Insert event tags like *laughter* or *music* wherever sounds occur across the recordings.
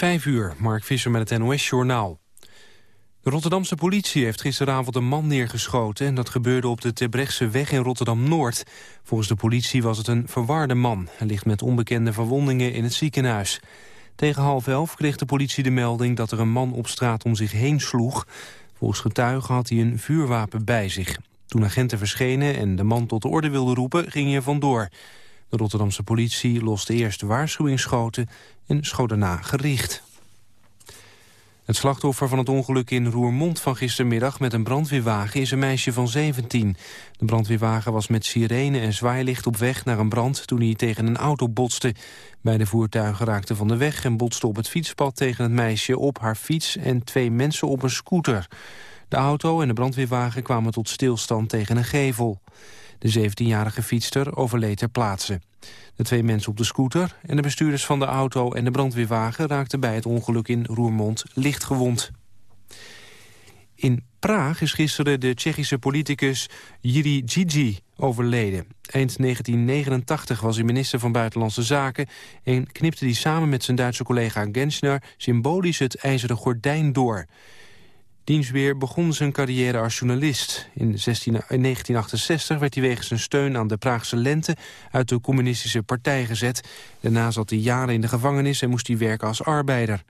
Vijf uur, Mark Visser met het NOS-journaal. De Rotterdamse politie heeft gisteravond een man neergeschoten... en dat gebeurde op de Terbrechtse weg in Rotterdam-Noord. Volgens de politie was het een verwarde man. Hij ligt met onbekende verwondingen in het ziekenhuis. Tegen half elf kreeg de politie de melding dat er een man op straat om zich heen sloeg. Volgens getuigen had hij een vuurwapen bij zich. Toen agenten verschenen en de man tot de orde wilde roepen, ging hij vandoor. De Rotterdamse politie loste eerst waarschuwingsschoten en schoot daarna gericht. Het slachtoffer van het ongeluk in Roermond van gistermiddag met een brandweerwagen is een meisje van 17. De brandweerwagen was met sirene en zwaailicht op weg naar een brand toen hij tegen een auto botste. Beide voertuigen raakten van de weg en botsten op het fietspad tegen het meisje op haar fiets en twee mensen op een scooter. De auto en de brandweerwagen kwamen tot stilstand tegen een gevel. De 17-jarige fietster overleed ter plaatse. De twee mensen op de scooter en de bestuurders van de auto en de brandweerwagen raakten bij het ongeluk in Roermond licht gewond. In Praag is gisteren de Tsjechische politicus Jiri Gigi overleden. Eind 1989 was hij minister van Buitenlandse Zaken... en knipte hij samen met zijn Duitse collega Genscher symbolisch het ijzeren gordijn door. Dienstweer begon zijn carrière als journalist. In, 16, 1968 werd hij wegens zijn steun aan de Praagse lente uit de communistische partij gezet. Daarna zat hij jaren in de gevangenis en moest hij werken als arbeider.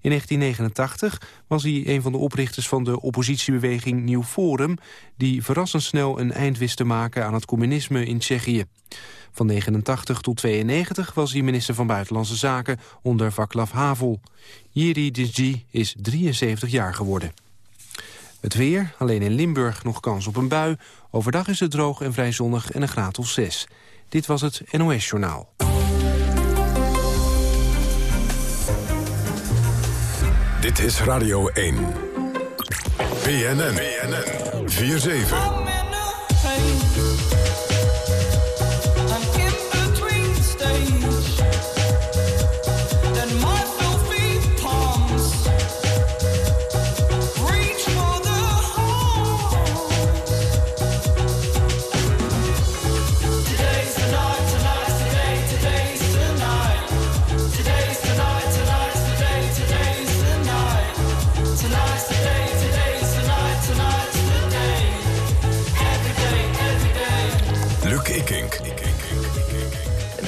In 1989 was hij een van de oprichters van de oppositiebeweging Nieuw Forum... die verrassend snel een eind wist te maken aan het communisme in Tsjechië. Van 89 tot 92 was hij minister van Buitenlandse Zaken onder Vaclav Havel. Jiri Digi is 73 jaar geworden. Het weer, alleen in Limburg nog kans op een bui. Overdag is het droog en vrij zonnig en een graad of 6. Dit was het NOS Journaal. Dit is Radio 1. BNN. BNN. 4-7.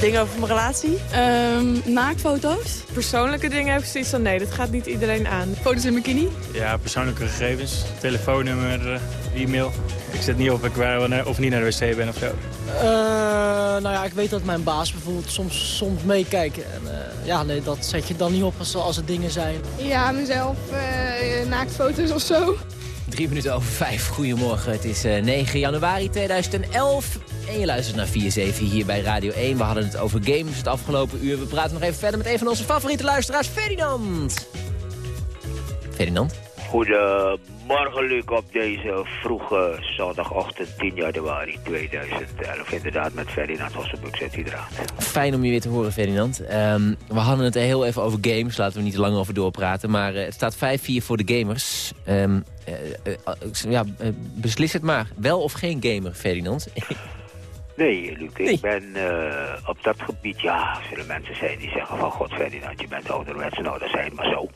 Dingen over mijn relatie? Um, naaktfoto's. Persoonlijke dingen heb ik zoiets van nee, dat gaat niet iedereen aan. Foto's in bikini? Ja, persoonlijke gegevens. Telefoonnummer, eh, e-mail. Ik zet niet of ik waar of niet naar de wc ben of zo. Uh, nou ja, ik weet dat mijn baas bijvoorbeeld soms, soms meekijkt. En uh, ja, nee, dat zet je dan niet op als, als er dingen zijn. Ja, mezelf, uh, naaktfoto's of zo. Drie minuten over vijf. Goedemorgen, het is 9 januari 2011. En je luistert naar 4-7 hier bij Radio 1. We hadden het over games het afgelopen uur. We praten nog even verder met een van onze favoriete luisteraars, Ferdinand. Ferdinand? Goedemorgen, Luc, op deze vroege zondagochtend 10 januari 2011. Inderdaad, met Ferdinand Hossenbuk zit hij eraan. Fijn om je weer te horen, Ferdinand. Um, we hadden het heel even over games, laten we niet te lang over doorpraten. Maar uh, het staat 5-4 voor de gamers. Um, uh, uh, ja, beslis het maar. Wel of geen gamer, Ferdinand? *laughs* Nee, Luc, ik ben op dat gebied, ja, zullen mensen zijn die zeggen van God Ferdinand, je bent ouderwets, nou dat zijn maar zo.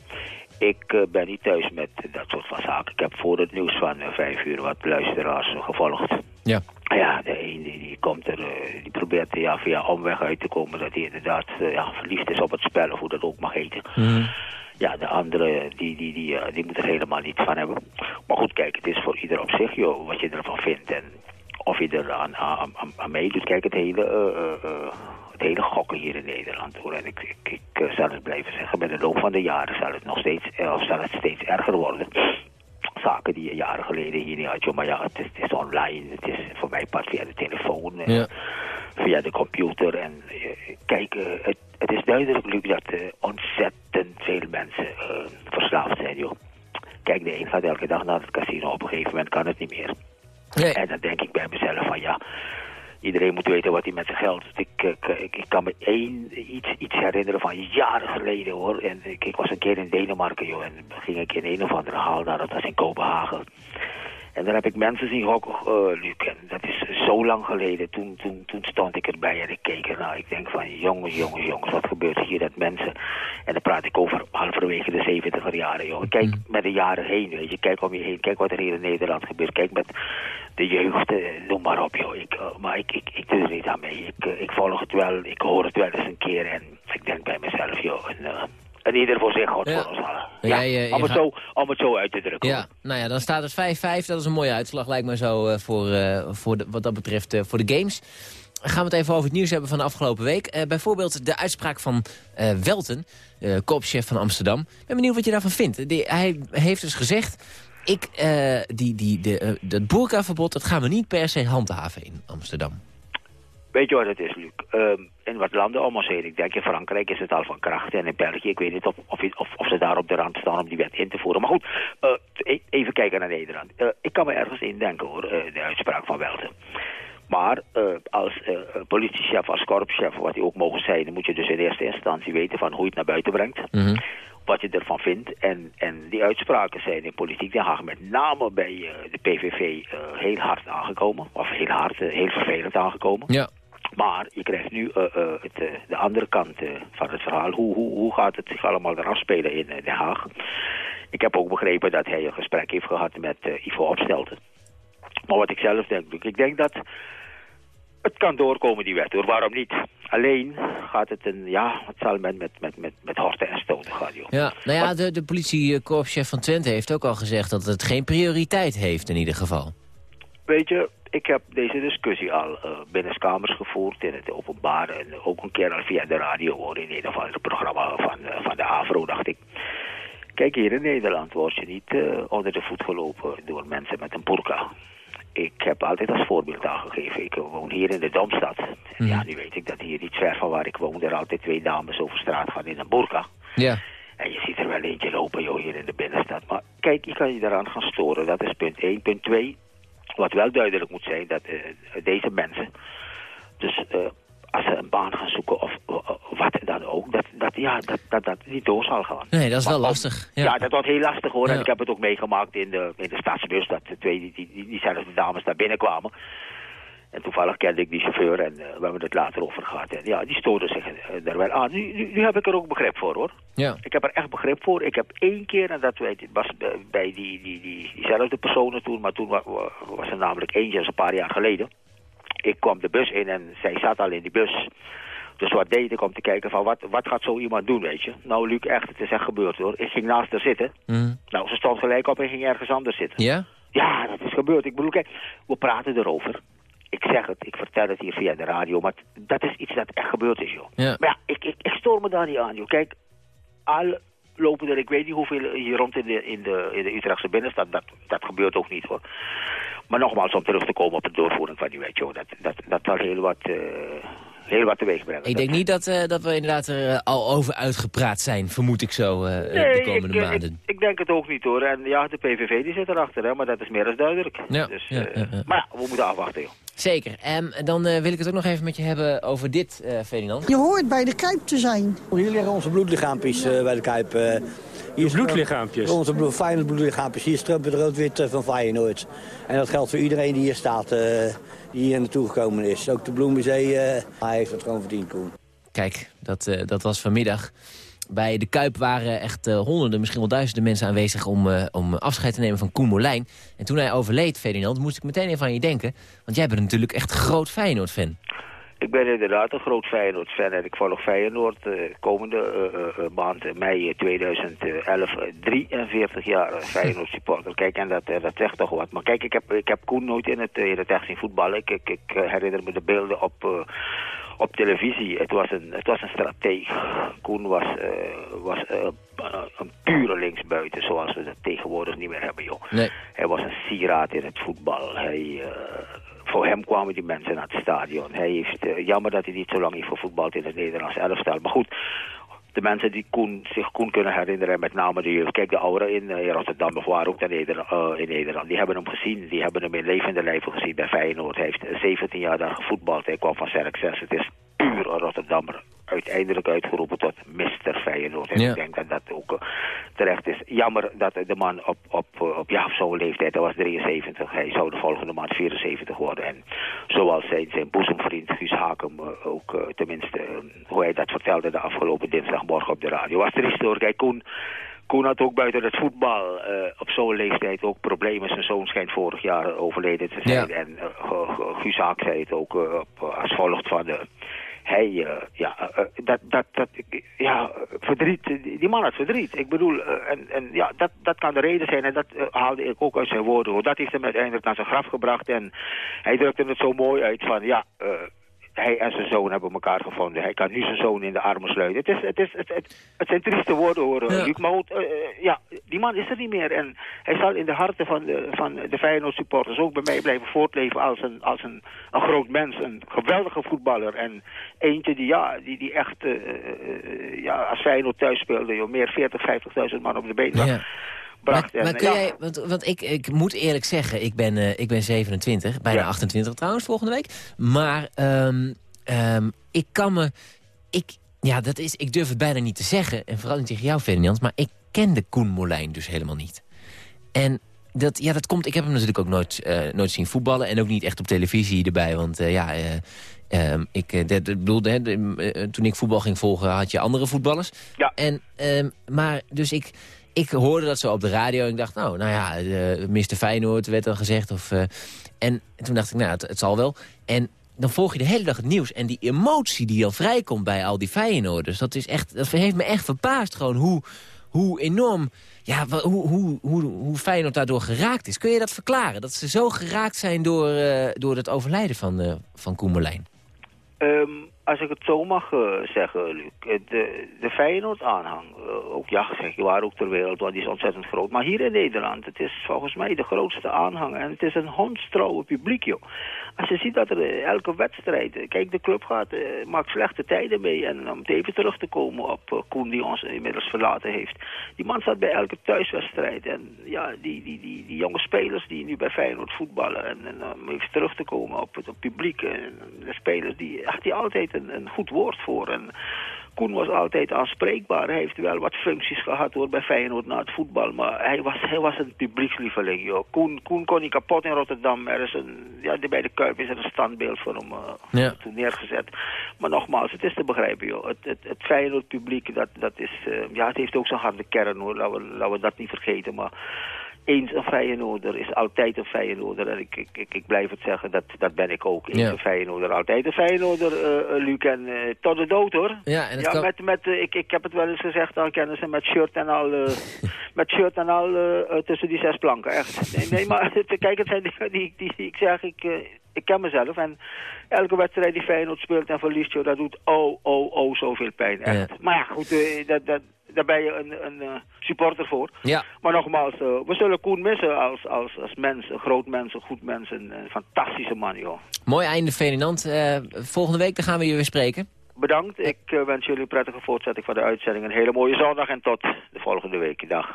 Ik uh, ben niet thuis met dat soort van zaken. Ik heb voor het nieuws van uh, vijf uur wat luisteraars gevolgd. Ja. Ja, de een die, die komt er, die probeert ja, via omweg uit te komen dat hij inderdaad ja, verliefd is op het spel of hoe dat ook mag heten. Mm. Ja, de andere, die, die, die, die moet er helemaal niets van hebben. Maar goed, kijk, het is voor ieder op zich, joh, wat je ervan vindt. En of je er aan, aan, aan meedoet. Kijk, het hele, uh, uh, het hele gokken hier in Nederland. Hoor. En ik, ik, ik zal het blijven zeggen, met de loop van de jaren zal het nog steeds, of zal het steeds erger worden. Zaken die je jaren geleden hier niet had, joh, maar ja, het is, het is, online, het is voor mij pas via de telefoon, ja. via de computer. En kijk, het, het, is duidelijk, Luc, dat ontzettend veel mensen verslaafd zijn, joh. Kijk, de een gaat elke dag naar het casino, op een gegeven moment kan het niet meer. Nee. En dan denk ik bij mezelf van ja, iedereen moet weten wat hij met zijn geld. Ik, ik, ik, ik, kan me één, iets, iets herinneren van jaren geleden hoor. En ik, ik was een keer in Denemarken joh en ging ik in een of andere haal, nou dat was in Kopenhagen. En daar heb ik mensen zien gokken, uh, Luc. En dat is zo lang geleden. Toen, toen, toen stond ik erbij en ik keek ernaar. Ik denk van, jongens, jongens, jongens, wat gebeurt hier? Dat mensen, en dan praat ik over halverwege de 70 jaren, jongen. Kijk mm. met de jaren heen, weet je. Kijk om je heen. Kijk wat er hier in Nederland gebeurt. Kijk met de jeugd, uh, noem maar op, joh. Ik, uh, maar ik, ik, ik doe er niet aan mee. Ik, ik volg het wel, ik hoor het wel eens een keer. En ik denk bij mezelf, joh... En, en ieder voor zich, God ja. voor ons allen. Ja, ja, om, het zo, om het zo uit te drukken. Ja, nou ja, dan staat het 5-5. Dat is een mooie uitslag, lijkt me zo, uh, voor, uh, voor de, wat dat betreft uh, voor de games. Gaan we het even over het nieuws hebben van de afgelopen week. bijvoorbeeld de uitspraak van Welten, koopchef van Amsterdam. Ik ben benieuwd wat je daarvan vindt. Die, hij heeft dus gezegd... Ik, die, die, de, dat boerkaverbod, dat gaan we niet per se handhaven in Amsterdam. Weet je wat het is, Luc? Um, in wat landen ons heen, ik denk in Frankrijk is het al van kracht. En in België, ik weet niet of, of, of, of ze daar op de rand staan om die wet in te voeren. Maar goed, uh, even kijken naar Nederland. Uh, ik kan me ergens indenken hoor, uh, de uitspraak van Welten. Maar als politiechef, als korpschef, wat hij ook mogen zijn... dan moet je dus in eerste instantie weten van hoe je het naar buiten brengt. Mm -hmm. Wat je ervan vindt. En, en die uitspraken zijn in politiek Den Haag met name bij de PVV heel hard aangekomen. Of heel hard, heel vervelend aangekomen. Ja. Maar je krijgt nu uh, uh, het, uh, de andere kant van het verhaal. Hoe, hoe, hoe gaat het zich allemaal eraf spelen in Den Haag? Ik heb ook begrepen dat hij een gesprek heeft gehad met Ivo Opstelten. Maar wat ik zelf denk, ik denk dat het kan doorkomen die wet hoor, waarom niet? Alleen gaat het een, ja, het zal met, met, met, met, met horten en stoten gaan joh. Ja, nou ja, de, de politiekorpschef van Twente heeft ook al gezegd dat het geen prioriteit heeft in ieder geval. Weet je, ik heb deze discussie al uh, binnenskamers gevoerd in het openbaar. En ook een keer al via de radio hoor, in een of ander programma van, uh, van de AVRO, dacht ik. Kijk, hier in Nederland word je niet uh, onder de voet gelopen door mensen met een burka. Ik heb altijd als voorbeeld aangegeven. Ik woon hier in de Domstad. En ja, nu weet ik dat hier niet ver van waar ik woon... er altijd twee dames over straat gaan in een burka. Ja. En je ziet er wel eentje lopen, joh, hier in de binnenstad. Maar kijk, je kan je daaraan gaan storen. Dat is punt 1. Punt 2 wat wel duidelijk moet zijn, dat uh, deze mensen, dus uh, als ze een baan gaan zoeken of uh, wat dan ook, dat dat, ja, dat, dat dat niet door zal gaan. Nee, dat is wel lastig. Ja. ja. dat wordt heel lastig hoor. Ja. En ik heb het ook meegemaakt in de, in de stadsbus, dat de twee, die, die, die, diezelfde dames daar binnenkwamen. En toevallig kende ik die chauffeur en uh, we hebben het later over gehad. En ja, die stoorde zich uh, er wel aan. Nu, nu, nu, heb ik er ook begrip voor hoor. Ja. Ik heb er echt begrip voor. Ik heb één keer, en dat weet, was bij die, die, die, diezelfde personen toen, maar toen was, was er namelijk eentje, een paar jaar geleden. Ik kwam de bus in en zij zat al in die bus. Dus wat deed ik om te kijken van wat, wat gaat zo iemand doen, weet je. Nou, Luc, echt, het is echt gebeurd hoor. Ik ging naast haar zitten. Mm. Nou, ze stond gelijk op en ging ergens anders zitten. Ja? Ja, dat is gebeurd. Ik bedoel, kijk, we praten erover ik zeg het, ik vertel het hier via de radio, maar dat is iets dat echt gebeurd is, joh. Ja. Maar ja, ik, ik, ik stoor me daar niet aan, joh. Kijk, al lopen er, ik weet niet hoeveel hier rond in de, in de, in de Utrechtse binnenstad, dat, dat gebeurt ook niet, hoor. Maar nogmaals, om terug te komen op de doorvoering van die wet, joh, dat, dat, dat zal heel wat... Uh, heel wat teweeg brengen. Ik denk niet dat, uh, dat we inderdaad er uh, al over uitgepraat zijn, vermoed ik zo, uh, nee, de komende ik, maanden. Ik, ik, denk het ook niet hoor. En ja, de PVV die zit erachter, hè, maar dat is meer dan duidelijk. Ja, dus, ja, ja. Maar ja, we moeten afwachten joh. Zeker. En um, dan wil ik het ook nog even met je hebben over dit, Ferdinand. Je hoort bij de Kuip te zijn. Hier liggen onze bloedlichaampjes bij de Kuip. Hier bloedlichaampjes? Onze bloed, Feyenoord bloedlichaampjes. Hier strumpen de rood-wit van Feyenoord. En dat geldt voor iedereen die hier staat, uh, die hier naartoe gekomen is. Ook de Bloemenzee, uh, hij heeft het gewoon verdiend, Koen. Kijk, dat, uh, dat was vanmiddag. Bij de Kuip waren echt uh, honderden, misschien wel duizenden mensen aanwezig... om, uh, om afscheid te nemen van Koen Molijn. En toen hij overleed, Ferdinand, moest ik meteen even aan je denken. Want jij bent natuurlijk echt groot Feyenoord-fan. Ik ben inderdaad een groot Feyenoord-fan en ik volg Feyenoord uh, komende uh, uh, maand, mei 2011, 43 jaar Feyenoord-supporter. Kijk, en dat, dat zegt toch wat. Maar kijk, ik heb, ik heb Koen nooit in het, in het echt zien voetballen. Ik, ik, ik herinner me de beelden op, op televisie. Het was een, het was een strateeg. Koen was, was een pure linksbuiten, zoals we dat tegenwoordig niet meer hebben, joh. Nee. Hij was een sieraad in het voetbal. Hij voor hem kwamen die mensen naar het stadion. Hij heeft, jammer dat hij niet zo lang heeft gevoetbald in het Nederlands elftal. Maar goed, de mensen die Koen, zich Koen kunnen herinneren, met name de jeugd. Kijk, de ouderen in, uh, Rotterdam of waar ook in Nederland, uh, in Nederland, die hebben hem gezien. Die hebben hem in levende lijven gezien bij Feyenoord. Hij heeft 17 jaar daar gevoetbald. Hij kwam van Cerk 6. Het is puur een Rotterdammer. Uiteindelijk uitgeroepen tot Mr. Feyenoord. En ja. ik denk dat dat ook uh, terecht is. Jammer dat de man op, op, op ja, op zo'n leeftijd, hij was 73, hij zou de volgende maand 74 worden. En zoals zijn, zijn boezemvriend Guus Hakem ook, tenminste, hoe hij dat vertelde de afgelopen dinsdagmorgen op de radio, was triest hoor. Kijk, Koen Koen had ook buiten het voetbal uh, op zo'n leeftijd ook problemen. Zijn zoon schijnt vorig jaar overleden te zijn. En uh, Guus Haak zei het ook uh, als volgt van... hij, ja, dat, dat, dat, ja, verdriet, die man had verdriet. Ik bedoel, en, en ja, dat, dat kan de reden zijn. En dat haalde ik ook uit zijn woorden. Dat heeft hem uiteindelijk naar zijn graf gebracht. En hij drukte het zo mooi uit van, ja, hij en zijn zoon hebben elkaar gevonden. Hij kan nu zijn zoon in de armen sluiten. Het, is, het, is, het, het, zijn trieste woorden hoor, ja. Luc. Maar uh, ja, die man is er niet meer. En hij zal in de harten van de, van de Feyenoord supporters ook bij mij blijven voortleven als een, als een, een groot mens. Een geweldige voetballer. En eentje die, ja, die, die echt, uh, uh, ja, als Feyenoord thuis speelde, joh, meer 40, 50.000 man op de been. Ja. Maar, maar kun jij, want, want ik, ik moet eerlijk zeggen, ik ben, uh, ik ben 27, bijna ja. 28 trouwens volgende week. Maar um, um, ik kan me, ik, ja, dat is, ik durf het bijna niet te zeggen. En vooral niet tegen jou, Ferdinand. Maar ik kende Koen Molijn dus helemaal niet. En dat, ja, dat komt, ik heb hem natuurlijk ook nooit, uh, nooit zien voetballen. En ook niet echt op televisie erbij. Want uh, ja, uh, um, ik hè, de, toen ik voetbal ging volgen had je andere voetballers. Ja. En, maar dus ik ik hoorde dat zo op de radio en ik dacht, nou, nou ja, uh, Mr. Feyenoord werd dan gezegd. Of, uh, en toen dacht ik, nou, het, zal wel. En dan volg je de hele dag het nieuws. En die emotie die al vrijkomt bij al die Feyenoorders, dat, is echt, dat heeft me echt verbaasd gewoon hoe, hoe enorm... Ja, hoe, hoe, hoe, Feyenoord daardoor geraakt is. Kun je dat verklaren? Dat ze zo geraakt zijn door, uh, door het overlijden van, van Koemerlijn? Um, als ik het zo mag uh, zeggen, Luc, de, de Feyenoord-aanhang, uh, ook ja, zeg je waar ook ter wereld, want die is ontzettend groot. Maar hier in Nederland, het is volgens mij de grootste aanhang en het is een hondstrouwe publiek, joh. Als je ziet dat er elke wedstrijd, kijk, de club gaat, maakt slechte tijden mee. En om even terug te komen op Koen, die ons inmiddels verlaten heeft. Die man staat bij elke thuiswedstrijd. En ja, die, die, die, die jonge spelers die nu bij Feyenoord voetballen. En, om even terug te komen op het publiek. de spelers, die, echt die altijd een, een goed woord voor. En Koen was altijd aanspreekbaar. Hij heeft wel wat functies gehad hoor, bij Feyenoord na het voetbal. Maar hij was, hij was een publiekslieveling. Joh. Koen, Koen kon niet kapot in Rotterdam. Er is een, ja, bij de Kuip is er een standbeeld voor hem uh, ja. toen neergezet. Maar nogmaals, het is te begrijpen. Joh. Het, het, het Feyenoord publiek, dat, dat is, uh, ja, het heeft ook zijn harde kern hoor. Laten we, laten we dat niet vergeten. Maar eens een Feyenoorder is altijd een Feyenoorder. En ik, ik, ik, blijf het zeggen, dat, dat ben ik ook. Eens ja. een Feyenoorder, altijd een Feyenoorder, uh, Luc. En uh, tot de dood, hoor. Ja, en ja kan... met, met, uh, ik, ik heb het wel eens gezegd aan kennissen met shirt en al, *laughs* met shirt en al tussen die zes planken, echt. Nee, nee maar *laughs* kijk, het zijn dingen die, die, die ik zeg, ik, ik ken mezelf. En elke wedstrijd die Feyenoord speelt en verliest, joh, dat doet oh, oh, oh zoveel pijn, echt. Ja. Maar ja, goed, dat... dat daar ben je een, een uh, supporter voor. Ja. Maar nogmaals, uh, we zullen Koen missen als, als, als mens, een groot mens, een goed mens, een, een fantastische man, joh. Mooi einde, Ferdinand. Uh, volgende week dan gaan we je weer spreken. Bedankt. Ik wens jullie een prettige voortzetting van de uitzending. Een hele mooie zondag en tot de volgende week. Dag.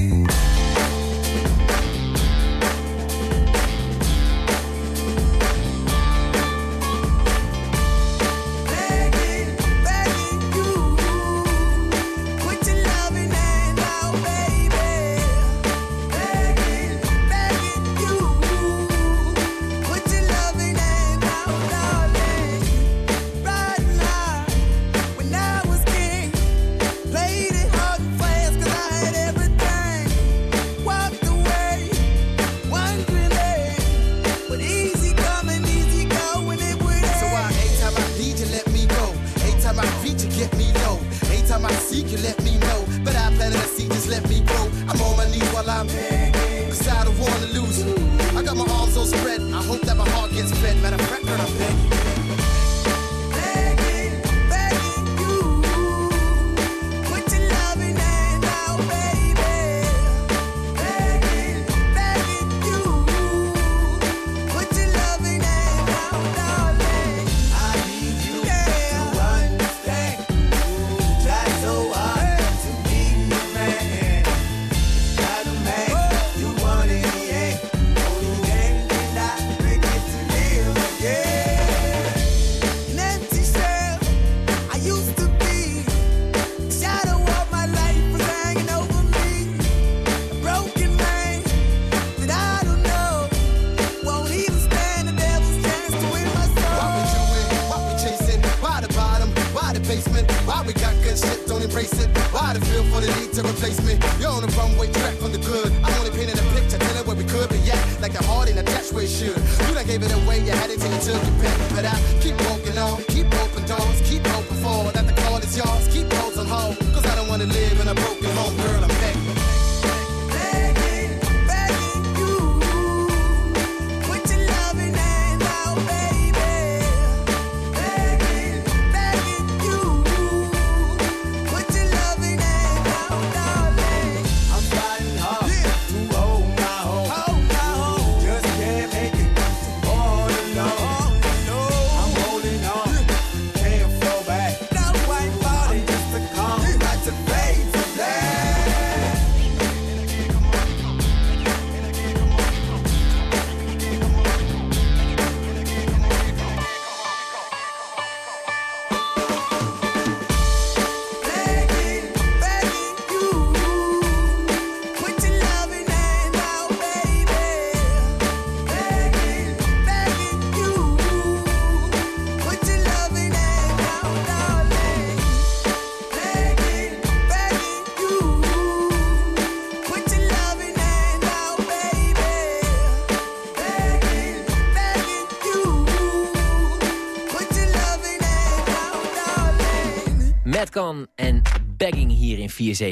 You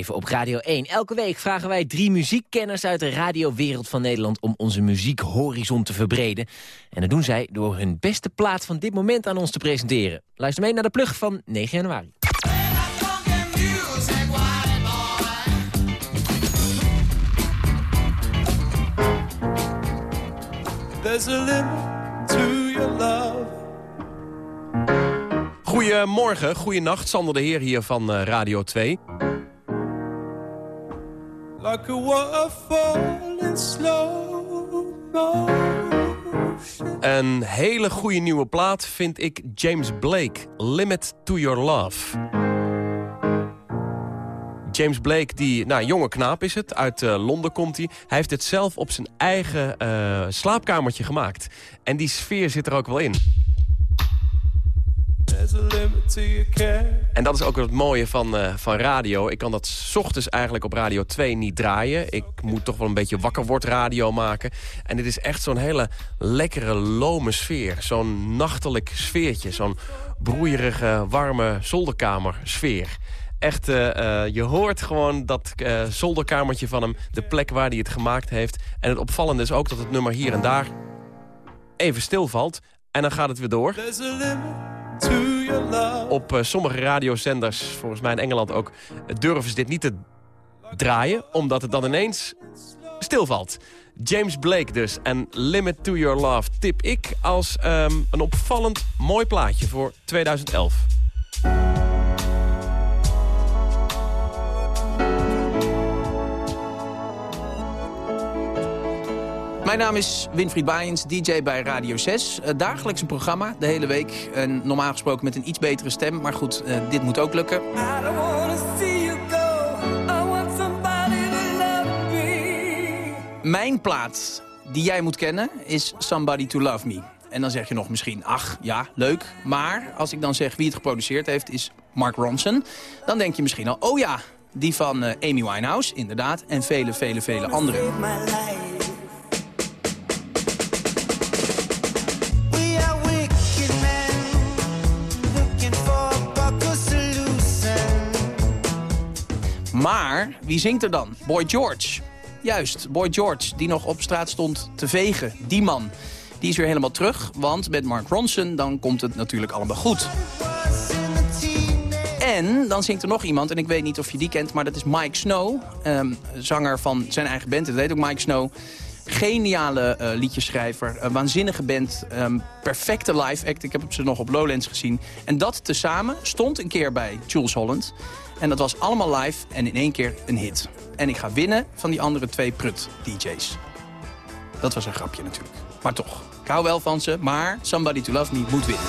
op Radio 1. Elke week vragen wij drie muziekkenners uit de radiowereld van Nederland... om onze muziekhorizon te verbreden. En dat doen zij door hun beste plaat van dit moment aan ons te presenteren. Luister mee naar de plug van 9 januari. Goedemorgen, goeienacht. Sander de Heer hier van eh, Radio 2. Like a waterfall in slow motion. Een hele goede nieuwe plaat vind ik James Blake, Limit to Your Love. James Blake, die, nou, jonge knaap is het, uit eh, Londen komt hij. Hij heeft het zelf op zijn eigen eh, slaapkamertje gemaakt. En die sfeer zit er ook wel in. En dat is ook het mooie van, eh, van radio. Ik kan dat ochtends eigenlijk op Radio 2 niet draaien. Ik moet toch wel een beetje wakker word radio maken. En dit is echt zo'n hele lekkere, lome sfeer. Zo'n nachtelijk sfeertje. Zo'n broeierige, warme zolderkamer sfeer. Echt, eh, eh, je hoort gewoon dat zolderkamertje van hem. De plek waar hij het gemaakt heeft. En het opvallende is ook dat het nummer hier en daar even stilvalt. En dan gaat het weer door. Op eh, sommige radiozenders, volgens mij in Engeland ook... durven ze dit niet te draaien, omdat het dan ineens stilvalt. James Blake dus en Limit to Your Love tip ik als ehm, een opvallend mooi plaatje voor 2011. Mijn naam is Winfried Baaiens, DJ bij Radio 6. Uh, dagelijks een programma, de hele week. En normaal gesproken met een iets betere stem. Maar goed, uh, dit moet ook lukken. Mijn plaat die jij moet kennen is Somebody to Love Me. En dan zeg je nog misschien, ach, ja, leuk. Maar als ik dan zeg wie het geproduceerd heeft, is Mark Ronson. Dan denk je misschien al, oh ja, die van uh, Amy Winehouse, inderdaad. En vele, vele, vele anderen. Maar wie zingt er dan? Boy George. Juist, Boy George, die nog op straat stond te vegen. Die man. Die is weer helemaal terug, want met Mark Ronson dan komt het natuurlijk allemaal goed. En dan zingt er nog iemand, en ik weet niet of je die kent... maar dat is Mike Snow, ehm, zanger van zijn eigen band. Dat heet ook Mike Snow. Geniale eh, liedjeschrijver, waanzinnige band, ehm, perfecte live act. Ik heb ze nog op Lowlands gezien. En dat tezamen stond een keer bij Jules Holland. En dat was allemaal live en in één keer een hit. En ik ga winnen van die andere twee prut-dj's. Dat was een grapje natuurlijk. Maar toch, ik hou wel van ze, maar Somebody to Love Me moet winnen.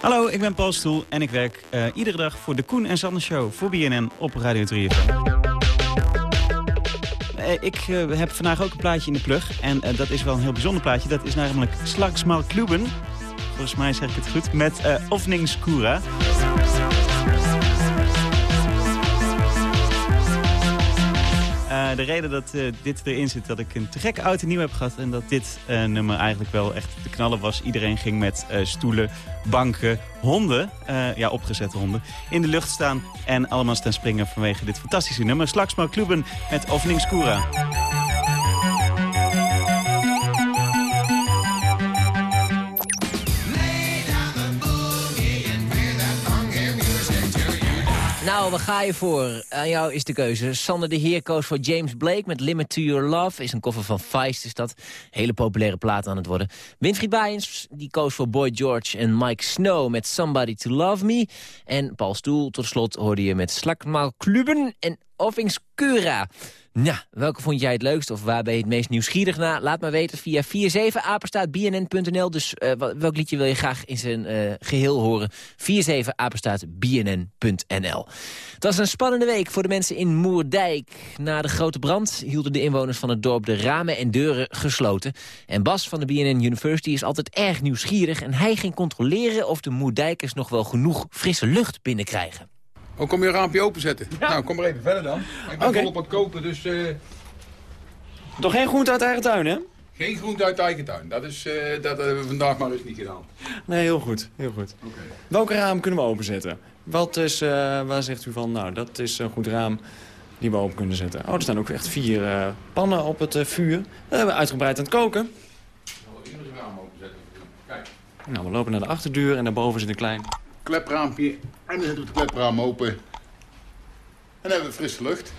Hallo, ik ben Paul Stoel en ik werk eh, iedere dag voor de Koen en Sander Show voor BNN op Radio 3 FM. Eh, ik eh, heb vandaag ook een plaatje in de plug en eh, dat is wel een heel bijzonder plaatje. Dat is namelijk Slagsmal Kluben, volgens mij zeg ik het goed, met uh. Eh, de reden dat eh, dit erin zit, dat ik een te gekke oud en nieuw heb gehad... en dat dit eh, nummer eigenlijk wel echt te knallen was. Iedereen ging met stoelen, banken, honden, ja, opgezette honden... in de lucht staan en allemaal staan springen vanwege dit fantastische nummer. Slagsma Kluben met Oefeningskoera. Nou, waar ga je voor? Aan jou is de keuze. Sander de Heer koos voor James Blake met Limit to Your Love. Is een koffer van Feist, is dat. Hele populaire plaat aan het worden. Winfried Baaiens, die koos voor Boy George en Mike Snow met Somebody to Love Me. En Paul Stoel, tot slot hoorde je met Slakmaal Kluben en Offingskura. Nou, welke vond jij het leukst of waar ben je het meest nieuwsgierig naar? Laat maar weten via 47apenstaatbnn.nl. Dus eh, welk liedje wil je graag in zijn eh, geheel horen? 47apenstaatbnn.nl. Het was een spannende week voor de mensen in Moerdijk. Na de grote brand hielden de inwoners van het dorp de ramen en deuren gesloten. En Bas van de BNN University is altijd erg nieuwsgierig... en hij ging controleren of de Moerdijkers nog wel genoeg frisse lucht binnenkrijgen. Oh, kom je een raampje openzetten? Nou, kom maar even verder dan. Ik ben Oké. volop aan het koken, dus eh, Toch geen groente uit eigen tuin, hè? geen groente uit eigen tuin. Dat, is, eh, dat hebben we vandaag maar eens niet gedaan. Nee, heel goed. Heel goed. Welke raam kunnen we openzetten? Wat is, eh, waar zegt u van, nou, dat is een goed raam die we open kunnen zetten? Oh, er staan ook echt vier pannen op het vuur. Dat hebben we uitgebreid aan het koken. Ieder raam openzetten. Kijk, Nou, we lopen naar de achterdeur en daarboven zit een klein... klepraampje. En dan zetten we het klepraam open. En dan hebben we frisse lucht.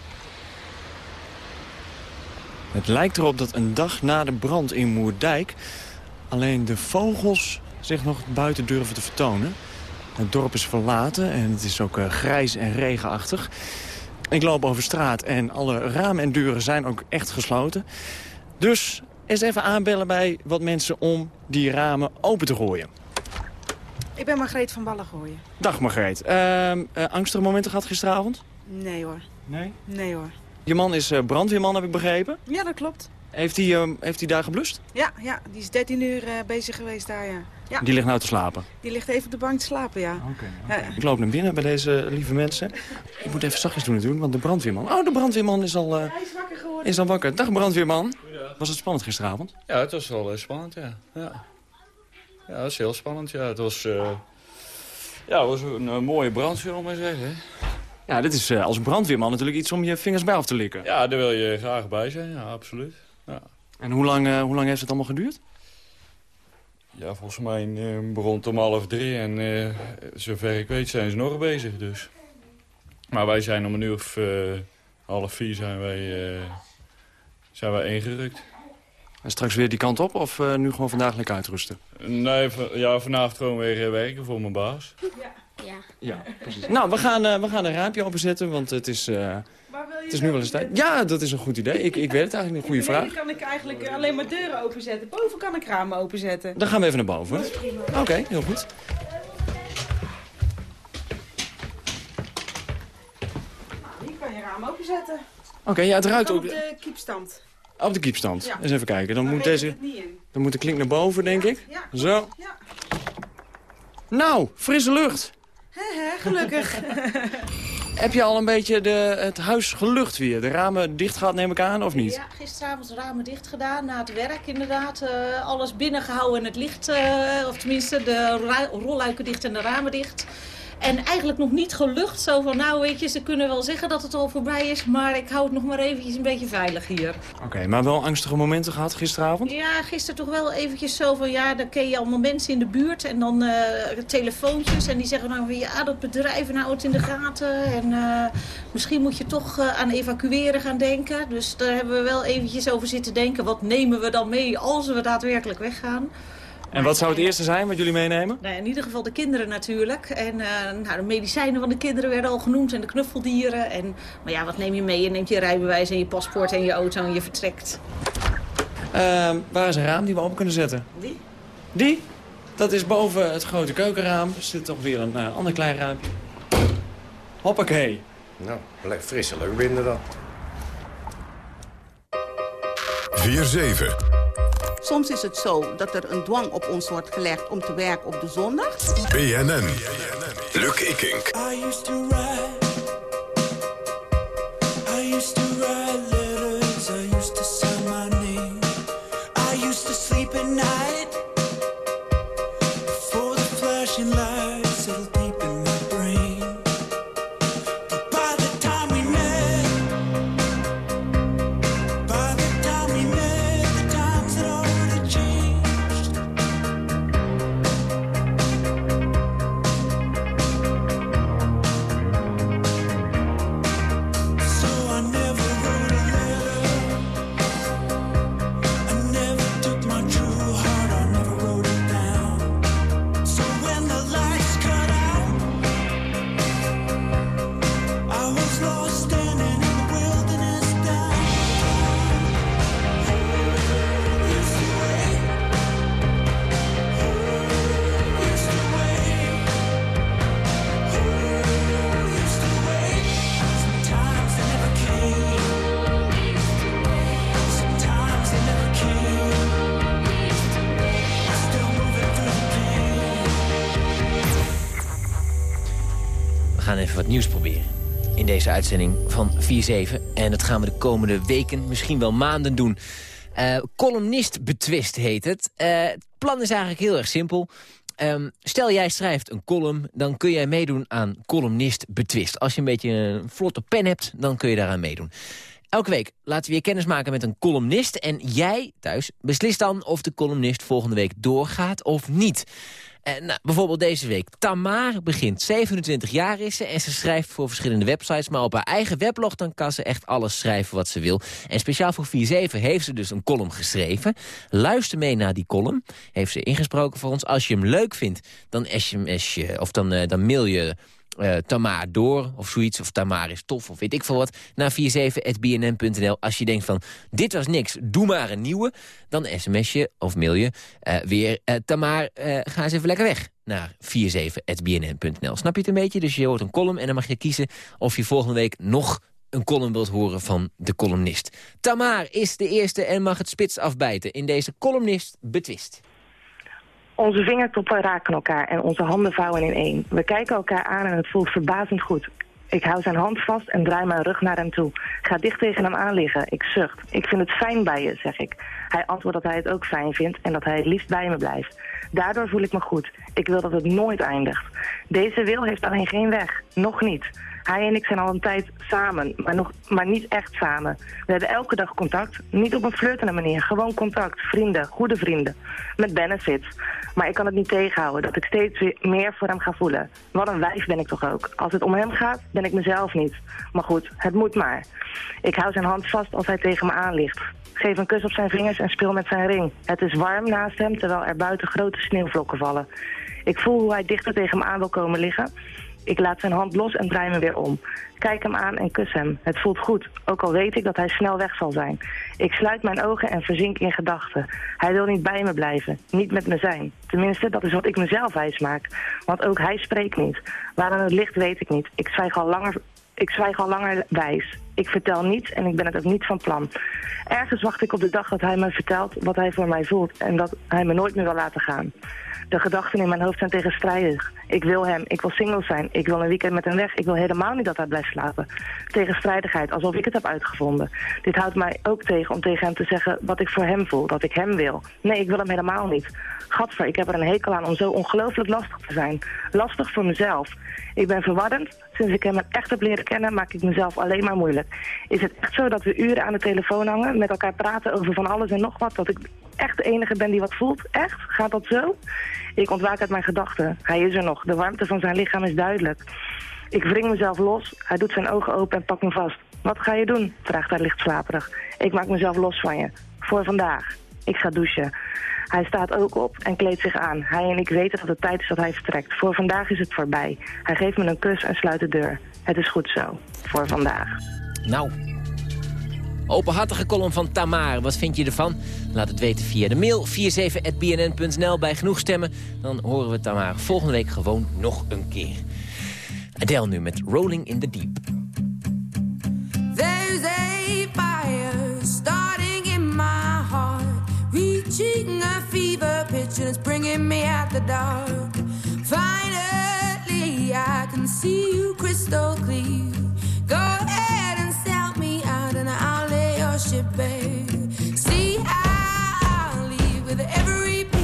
Het lijkt erop dat een dag na de brand in Moerdijk... alleen de vogels zich nog buiten durven te vertonen. Het dorp is verlaten en het is ook eh, grijs en regenachtig. Ik loop over straat en alle ramen en deuren zijn ook echt gesloten. Dus eens even aanbellen bij wat mensen om die ramen open te gooien. Ik ben Margreet van Ballengooien. Dag Margreet. Ehm eh, angstige momenten gehad gisteravond? Nee hoor. Nee? Nee hoor. Je man is eh, brandweerman, heb ik begrepen. Ja, dat klopt. Heeft hij, ehm, heeft hij daar geblust? Ja, ja die is 13 uur eh, bezig geweest daar, ja. ja. Die ligt nou te slapen. Die ligt even op de bank te slapen, ja. Ja, Ik loop naar binnen bij deze lieve mensen. Ik moet even zachtjes doen natuurlijk, want de brandweerman... Oh, de brandweerman is al, eh, is al wakker. Dag brandweerman. Was het spannend gisteravond? Ja, het was wel spannend, ja. ja. Ja, dat was heel spannend, ja. Het was, eh, ja, het was een eh, mooie brandweer, om maar te zeggen. Ja, dit is eh, als brandweerman natuurlijk iets om je vingers bij af te likken. Ja, daar wil je graag bij zijn, ja, absoluut. Ja, En hoe lang, eh, hoe lang heeft het allemaal geduurd? ja volgens mij eh, begon het om half drie en eh, zover ik weet zijn ze nog bezig, dus. Maar wij zijn om een uur of eh, half vier zijn wij, eh, zijn wij ingerukt. En straks weer die kant op of eh, nu gewoon vandaag lekker uitrusten? Nee, ja, vanavond gewoon weer eh, werken voor mijn baas. Ja. Ja, precies. Nou, we gaan, eh, we gaan een raampje openzetten, want het is, eh, het is nu wel eens tijd. Ja, dat is een goed idee. Ik, ik weet het eigenlijk een goede vraag. Beneden kan ik eigenlijk alleen maar deuren openzetten. Boven kan ik ramen openzetten. Dan gaan we even naar boven. Oké, heel goed. Hier kan je ramen openzetten. Oké, ja, het ruikt ook Op de kiepstand. Op de kiepstand. Ja. Eens even kijken. Dan Maar moet, deze, dan moet de klink naar boven, denk ik. Ja. Zo. Ja. Nou, frisse lucht. Hè, hè, gelukkig. *laughs* Heb je al een beetje de, het huis gelucht weer? De ramen dicht gehad, neem ik aan, of niet? Ja, gisteravond ramen dicht gedaan. Na het werk inderdaad. eh, alles binnengehouden en het licht, eh, of tenminste de rolluiken dicht en de ramen dicht. En eigenlijk nog niet gelucht. Zo van, nou weet je, ze kunnen wel zeggen dat het al voorbij is. Maar ik hou het nog maar eventjes een beetje veilig hier. Oké, maar wel angstige momenten gehad gisteravond? Ja, gisteren toch wel eventjes zo van, ja, dan ken je allemaal mensen in de buurt. En dan eh, telefoontjes. En die zeggen dan weer, ja, dat bedrijf nou het in de gaten. En eh, misschien moet je toch eh, aan evacueren gaan denken. Dus daar hebben we wel eventjes over zitten denken. Wat nemen we dan mee als we daadwerkelijk weggaan? En wat zou het eerste zijn wat jullie meenemen? Nou, in ieder geval de kinderen natuurlijk. En eh, nou, de medicijnen van de kinderen werden al genoemd en de knuffeldieren. En, maar ja, wat neem je mee? Je neemt je rijbewijs en je paspoort en je auto en je vertrekt. Ehm, waar is een raam die we open kunnen zetten? Die? Die? Dat is boven het grote keukenraam. Er zit toch weer een eh, ander klein raampje. Hoppakee. Nou, lekker frisse leuk binnen dan. 4-7. Soms is het zo dat er een dwang op ons wordt gelegd om te werken op de zondag. BNN. Luc Ikink. I used to ride. Uitzending van 4-7. En dat gaan we de komende weken, misschien wel maanden doen. Eh, columnist betwist heet het. Eh, het plan is eigenlijk heel erg simpel. Ehm, stel jij schrijft een column, dan kun jij meedoen aan columnist betwist. Als je een beetje een vlotte pen hebt, dan kun je daaraan meedoen. Elke week laten we je kennis maken met een columnist. En jij thuis beslist dan of de columnist volgende week doorgaat of niet. En, nou, bijvoorbeeld deze week. Tamar begint, 27 jaar is ze en ze schrijft voor verschillende websites. Maar op haar eigen weblog dan kan ze echt alles schrijven wat ze wil. En speciaal voor 4-7 heeft ze dus een column geschreven. Luister mee naar die column. Heeft ze ingesproken voor ons. Als je hem leuk vindt, dan sms je, of dan, eh, dan mail je eh Tamar door of zoiets. Of Tamar is tof of weet ik veel wat. Naar 47.bnn.nl. Als je denkt van dit was niks, doe maar een nieuwe. Dan sms je of mail je eh, weer eh, Tamar, ga eens even lekker weg. Naar 47.bnn.nl. Snap je het een beetje? Dus je hoort een column en dan mag je kiezen of je volgende week nog een column wilt horen van de columnist. Tamar is de eerste en mag het spits afbijten in deze columnist betwist. Onze vingertoppen raken elkaar en onze handen vouwen in één. We kijken elkaar aan en het voelt verbazend goed. Ik hou zijn hand vast en draai mijn rug naar hem toe. Ga dicht tegen hem aan liggen. Ik zucht. Ik vind het fijn bij je, zeg ik. Hij antwoordt dat hij het ook fijn vindt en dat hij het liefst bij me blijft. Daardoor voel ik me goed. Ik wil dat het nooit eindigt. Deze wil heeft alleen geen weg. Nog niet. Hij en ik zijn al een tijd samen, maar, nog, maar niet echt samen. We hebben elke dag contact. Niet op een flirtende manier, gewoon contact. Vrienden, goede vrienden. Met benefits. Maar ik kan het niet tegenhouden dat ik steeds meer voor hem ga voelen. Wat een wijf ben ik toch ook. Als het om hem gaat, ben ik mezelf niet. Maar goed, het moet maar. Ik hou zijn hand vast als hij tegen me aan ligt. Geef een kus op zijn vingers en speel met zijn ring. Het is warm naast hem, terwijl er buiten grote sneeuwvlokken vallen. Ik voel hoe hij dichter tegen me aan wil komen liggen. Ik laat zijn hand los en draai me weer om. Kijk hem aan en kus hem. Het voelt goed, ook al weet ik dat hij snel weg zal zijn. Ik sluit mijn ogen en verzink in gedachten. Hij wil niet bij me blijven, niet met me zijn. Tenminste, dat is wat ik mezelf wijs maak. Want ook hij spreekt niet. Waar aan het ligt weet ik niet. Ik zwijg al langer, ik zwijg al langer wijs. Ik vertel niets en ik ben het ook niet van plan. Ergens wacht ik op de dag dat hij me vertelt wat hij voor mij voelt... en dat hij me nooit meer wil laten gaan. De gedachten in mijn hoofd zijn tegenstrijdig. Ik wil hem, ik wil single zijn, ik wil een weekend met hem weg. Ik wil helemaal niet dat hij blijft slapen. Tegenstrijdigheid, alsof ik het heb uitgevonden. Dit houdt mij ook tegen om tegen hem te zeggen wat ik voor hem voel, dat ik hem wil. Nee, ik wil hem helemaal niet. Gadver, ik heb er een hekel aan om zo ongelooflijk lastig te zijn. Lastig voor mezelf. Ik ben verwarrend. Sinds ik hem echt heb leren kennen, maak ik mezelf alleen maar moeilijk. Is het echt zo dat we uren aan de telefoon hangen, met elkaar praten over van alles en nog wat, dat ik echt de enige ben die wat voelt? Echt? Gaat dat zo? Ik ontwaak uit mijn gedachten. Hij is er nog. De warmte van zijn lichaam is duidelijk. Ik wring mezelf los. Hij doet zijn ogen open en pakt me vast. Wat ga je doen? vraagt hij licht slaperig. Ik maak mezelf los van je. Voor vandaag. Ik ga douchen. Hij staat ook op en kleedt zich aan. Hij en ik weten dat het tijd is dat hij vertrekt. Voor vandaag is het voorbij. Hij geeft me een kus en sluit de deur. Het is goed zo. Voor vandaag. Nou, openhartige column van Tamar. Wat vind je ervan? Laat het weten via de mail 47.bnn.nl. Bij genoeg stemmen, dan horen we Tamar volgende week gewoon nog een keer. Adele nu met Rolling in the Deep. There's a fire starting in my heart, reaching a fever pitch, and bringing me out the dark. Finally, I can see you crystal clear. And I'll lay your ship bare. See, I'll leave with every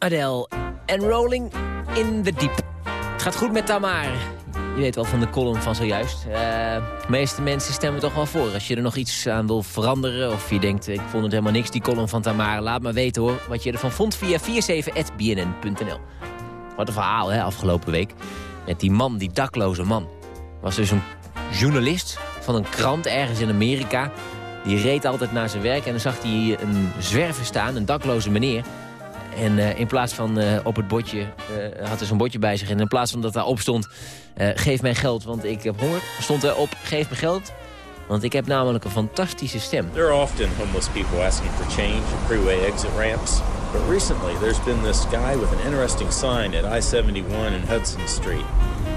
Adele en Rolling in the Deep. Het gaat goed met Tamar. Je weet wel van de column van zojuist. Eh, de meeste mensen stemmen toch wel voor. Als je er nog iets aan wil veranderen of je denkt... ik vond het helemaal niks, die column van Tamar. Laat maar weten hoor, wat je ervan vond via 47.bnn.nl. Wat een verhaal hè, afgelopen week. Met die man, die dakloze man. Was dus een journalist van een krant ergens in Amerika. Die reed altijd naar zijn werk en dan zag hij een zwerver staan, een dakloze meneer... En eh, in plaats van eh, op het bordje, eh, had hij zo'n bordje bij zich. En in plaats van dat daarop stond, geef mij geld, want ik heb honger. Stond er op, geef me geld, want ik heb namelijk een fantastische stem. There are often homeless people asking for change at freeway exit ramps. But recently, there's been this guy with an interesting sign at I-71 and Hudson Street.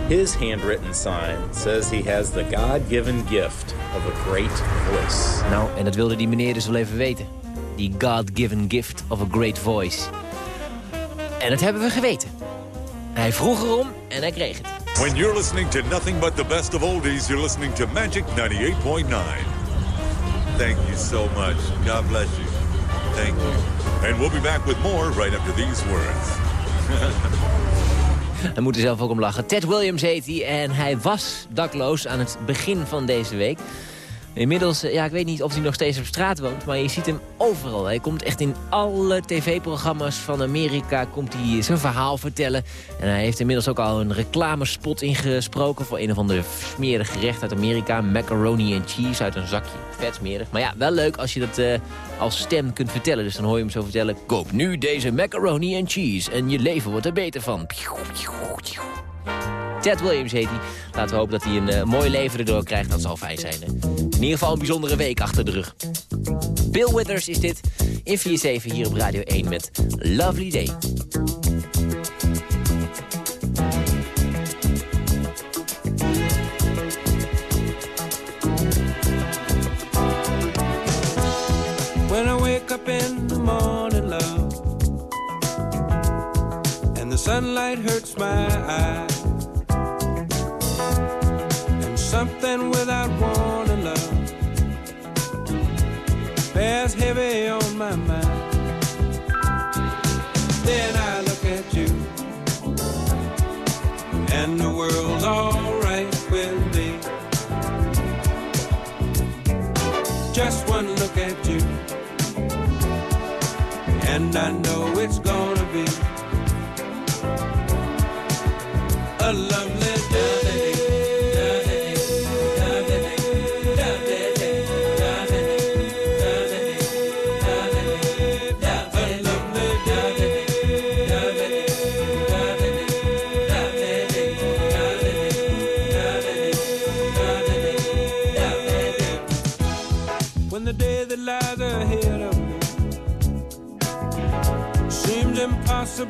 His handwritten sign says he has the God-given gift of a great voice. Nou, en dat wilde die meneer dus wel even weten. Die God-given gift of a great voice. En dat hebben we geweten. Hij vroeg erom en hij kreeg het. When you're listening to nothing but the best of oldies, you're listening to Magic 98.9. Thank you so much. God bless you. Thank you. And we'll be back with more right after these words. *laughs* Hij moet er zelf ook om lachen. Ted Williams heet hij en hij was dakloos aan het begin van deze week. Inmiddels, eh, ja, ik weet niet of hij nog steeds op straat woont, maar je ziet hem overal. Hij komt echt in alle tv-programma's van Amerika, komt hij zijn verhaal vertellen. En hij heeft inmiddels ook al een reclamespot ingesproken voor een of ander smerig gerecht uit Amerika. Macaroni and cheese uit een zakje. Vet smerig. Maar ja, wel leuk als je dat eh, als stem kunt vertellen. Dus dan hoor je hem zo vertellen, koop nu deze macaroni and cheese en je leven wordt er beter van. Ted Williams heet hij. Laten we hopen dat hij een eh, mooi leven erdoor krijgt. Dat zal fijn zijn. Hè? Ieder geval een bijzondere week achter de rug. Bill Withers is dit in 4-7 hier op Radio 1 met Lovely Day. When I wake up in the morning, love, and the sunlight hurts my eyes, as heavy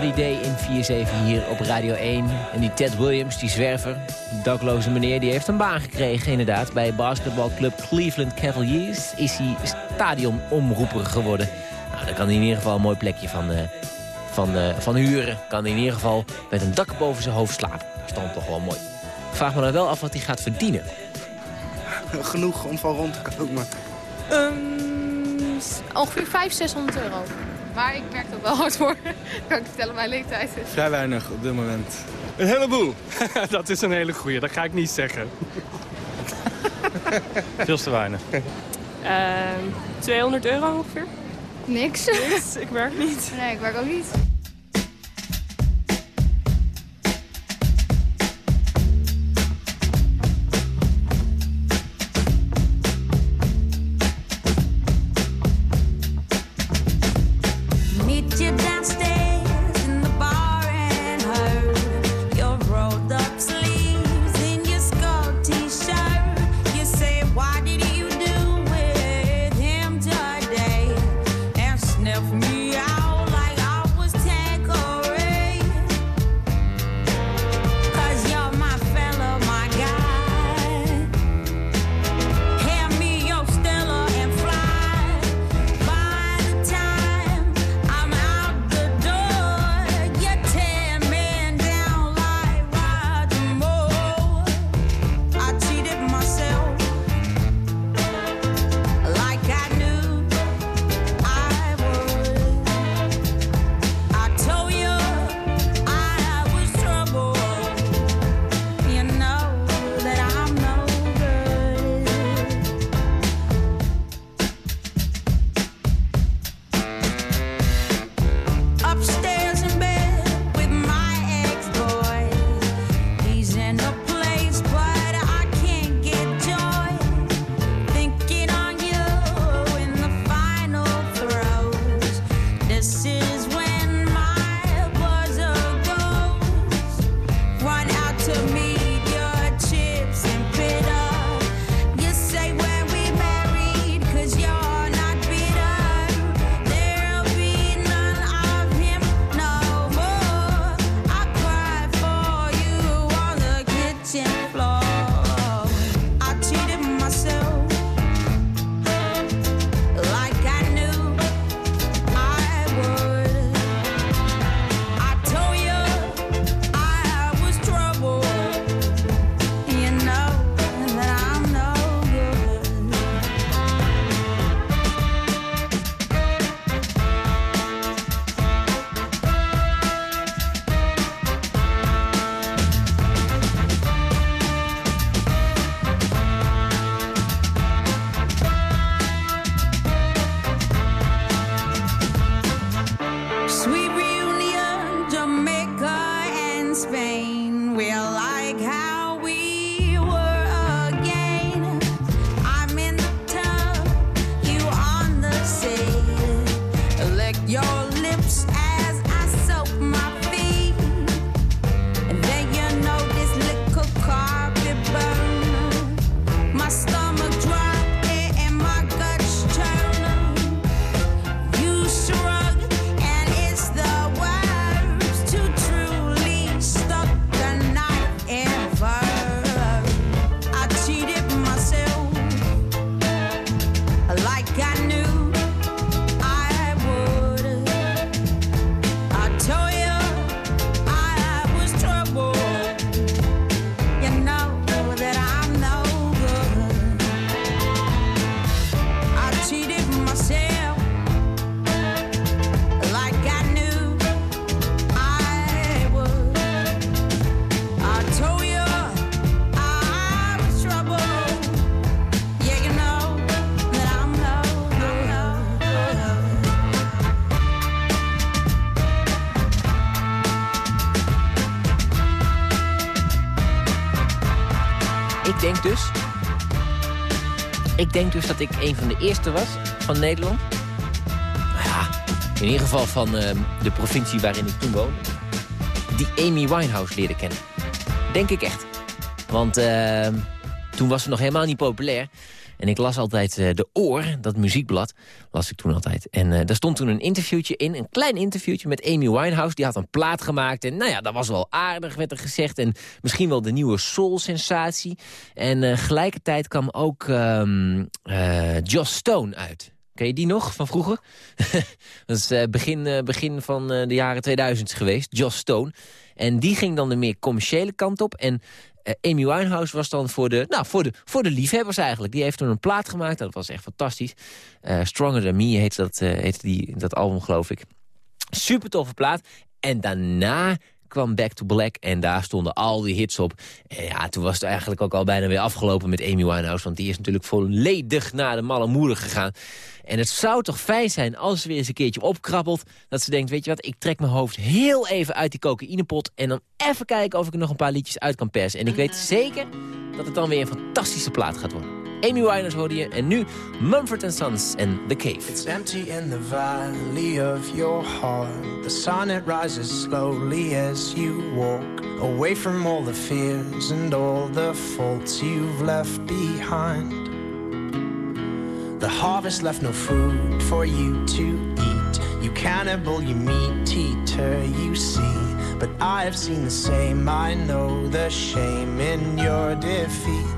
en Lovely Day in 4-7 hier op Radio 1. En die Ted Williams, die zwerver, die dakloze meneer... die heeft een baan gekregen inderdaad. Bij basketbalclub Cleveland Cavaliers is hij stadionomroeper geworden. Nou, daar kan hij in ieder geval een mooi plekje van, eh, van, eh, van huren. Kan hij in ieder geval met een dak boven zijn hoofd slapen. Dat is dan toch wel mooi. Ik vraag me dan wel af wat hij gaat verdienen. *laughs* Genoeg om van rond te komen. Ehm, s- ongeveer 500, 600 euro. Maar ik werk er wel hard voor. *laughs* kan ik vertellen, mijn leeftijd is. Vrij weinig op dit moment. Een heleboel. *laughs* dat is een hele goeie, dat ga ik niet zeggen. *laughs* Veel te weinig. 200 Ehm, euro ongeveer. Niks. Niks, ik werk niet. Nee, ik werk ook niet. Denk dus dat ik een van de eerste was van Nederland. Nou ja, in ieder geval van eh, de provincie waarin ik toen woonde. Die Amy Winehouse leerde kennen. Denk ik echt. Want eh, toen was ze nog helemaal niet populair. En ik las altijd eh, De Oor, dat muziekblad, las ik toen altijd. En eh, daar stond toen een interviewtje in, een klein interviewtje met Amy Winehouse. Die had een plaat gemaakt en nou ja, dat was wel aardig, werd er gezegd. En misschien wel de nieuwe soul-sensatie. En eh gelijkertijd kwam ook eh, Joss Stone uit. Ken je die nog van vroeger? *laughs* dat is begin, begin van de jaren 2000 geweest, Joss Stone. En die ging dan de meer commerciële kant op. En Amy Winehouse was dan voor de, nou, voor, de, voor de liefhebbers eigenlijk. Die heeft toen een plaat gemaakt, dat was echt fantastisch. Eh, Stronger Than Me heet dat, eh, heet die, dat album, geloof ik. Super toffe plaat. En daarna kwam Back to Black en daar stonden al die hits op. En ja, toen was het eigenlijk ook al bijna weer afgelopen met Amy Winehouse... want die is natuurlijk volledig naar de malle moeder gegaan. En het zou toch fijn zijn als ze weer eens een keertje opkrabbelt... dat ze denkt, weet je wat, ik trek mijn hoofd heel even uit die cocaïnepot... en dan even kijken of ik er nog een paar liedjes uit kan persen. En ik weet zeker dat het dan weer een fantastische plaat gaat worden. Amy Winehouse hoorde je en nu Mumford Sons en The Cave. It's empty in the valley of your heart. The sun it rises slowly as you walk away from all the fears and all the faults you've left behind. The harvest left no food for you to eat. You cannibal, you meat eater, you see. But I have seen the same. I know the shame in your defeat.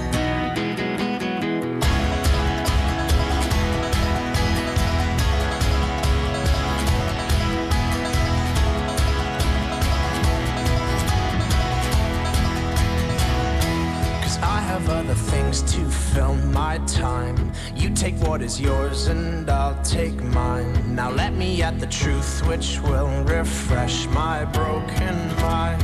Have other things to fill my time. You take what is yours and I'll take mine. Now let me at the truth which will refresh my broken mind.